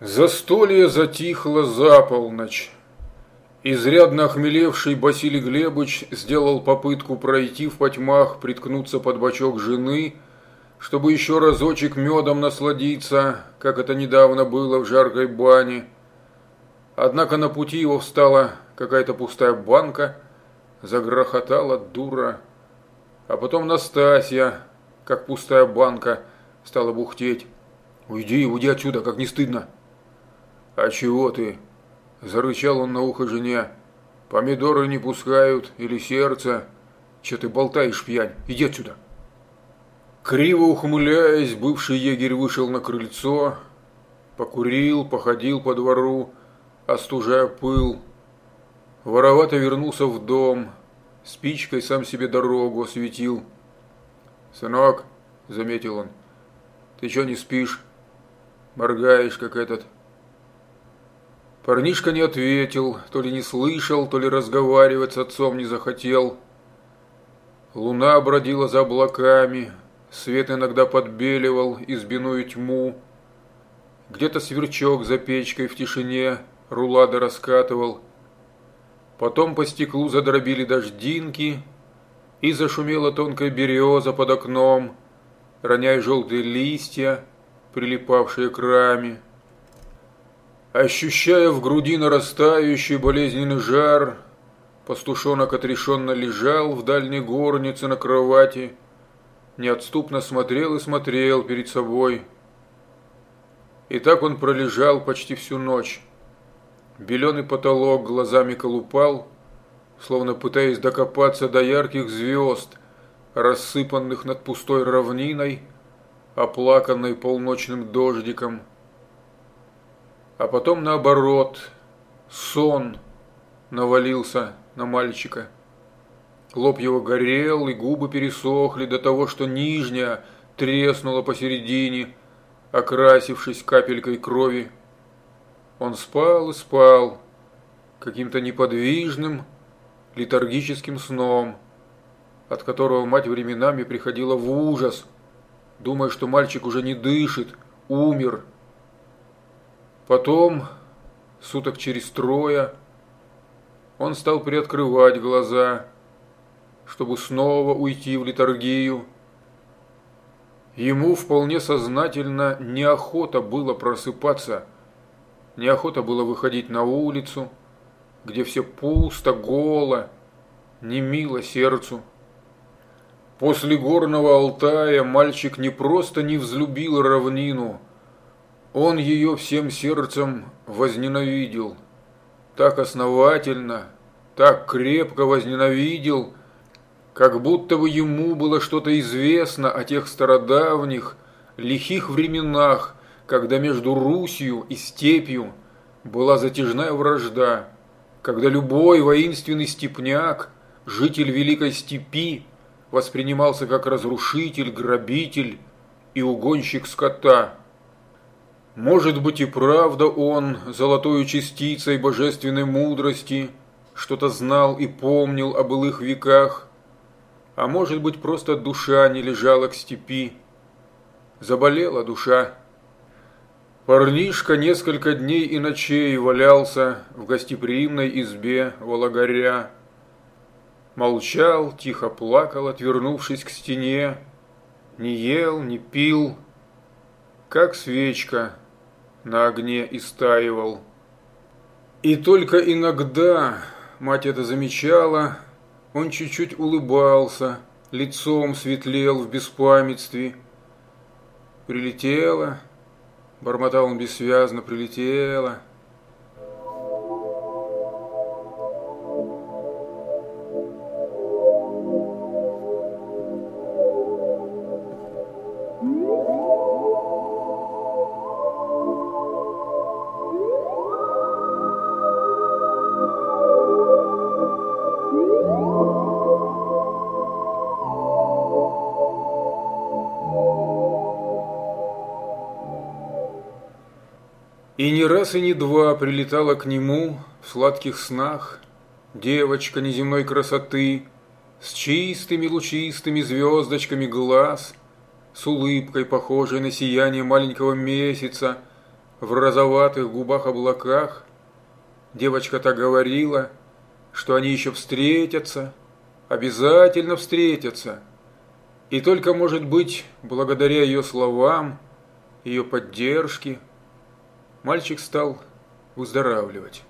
Застолье затихло за полночь. Изрядно охмелевший Василий Глебович сделал попытку пройти в потьмах, приткнуться под бочок жены, чтобы еще разочек медом насладиться, как это недавно было в жаркой бане. Однако на пути его встала какая-то пустая банка, загрохотала дура. А потом Настасья, как пустая банка, стала бухтеть. «Уйди, уйди отсюда, как не стыдно!» «А чего ты?» – зарычал он на ухо жене. «Помидоры не пускают или сердце? Че ты болтаешь, пьянь? Иди отсюда!» Криво ухмыляясь, бывший егерь вышел на крыльцо, покурил, походил по двору, остужая пыл. Воровато вернулся в дом, спичкой сам себе дорогу осветил. «Сынок», – заметил он, – «ты что не спишь? Моргаешь, как этот». Парнишка не ответил, то ли не слышал, то ли разговаривать с отцом не захотел. Луна бродила за облаками, свет иногда подбеливал избиную тьму. Где-то сверчок за печкой в тишине рулады раскатывал. Потом по стеклу задробили дождинки, и зашумела тонкая береза под окном, роняя желтые листья, прилипавшие к раме. Ощущая в груди нарастающий болезненный жар, пастушонок отрешенно лежал в дальней горнице на кровати, неотступно смотрел и смотрел перед собой. И так он пролежал почти всю ночь. Беленый потолок глазами колупал, словно пытаясь докопаться до ярких звезд, рассыпанных над пустой равниной, оплаканной полночным дождиком – а потом наоборот, сон навалился на мальчика. Лоб его горел, и губы пересохли до того, что нижняя треснула посередине, окрасившись капелькой крови. Он спал и спал, каким-то неподвижным, летаргическим сном, от которого мать временами приходила в ужас, думая, что мальчик уже не дышит, умер – Потом, суток через трое, он стал приоткрывать глаза, чтобы снова уйти в литургию. Ему вполне сознательно неохота было просыпаться, неохота было выходить на улицу, где все пусто, голо, не мило сердцу. После горного Алтая мальчик не просто не взлюбил равнину, он ее всем сердцем возненавидел, так основательно, так крепко возненавидел, как будто бы ему было что-то известно о тех стародавних, лихих временах, когда между Русью и степью была затяжная вражда, когда любой воинственный степняк, житель Великой Степи, воспринимался как разрушитель, грабитель и угонщик скота – может быть и правда он, золотою частицей божественной мудрости, что-то знал и помнил о былых веках, а может быть просто душа не лежала к степи. Заболела душа. Парнишка несколько дней и ночей валялся в гостеприимной избе Вологоря. Молчал, тихо плакал, отвернувшись к стене, не ел, не пил, как свечка, на огне истаивал. И только иногда, мать это замечала, он чуть-чуть улыбался, лицом светлел в беспамятстве. Прилетела, бормотал он бессвязно, прилетела, И не раз и не два прилетала к нему в сладких снах девочка неземной красоты с чистыми лучистыми звездочками глаз, с улыбкой, похожей на сияние маленького месяца, в розоватых губах облаках. Девочка так говорила, что они еще встретятся, обязательно встретятся. И только, может быть, благодаря ее словам, ее поддержке – мальчик стал выздоравливать.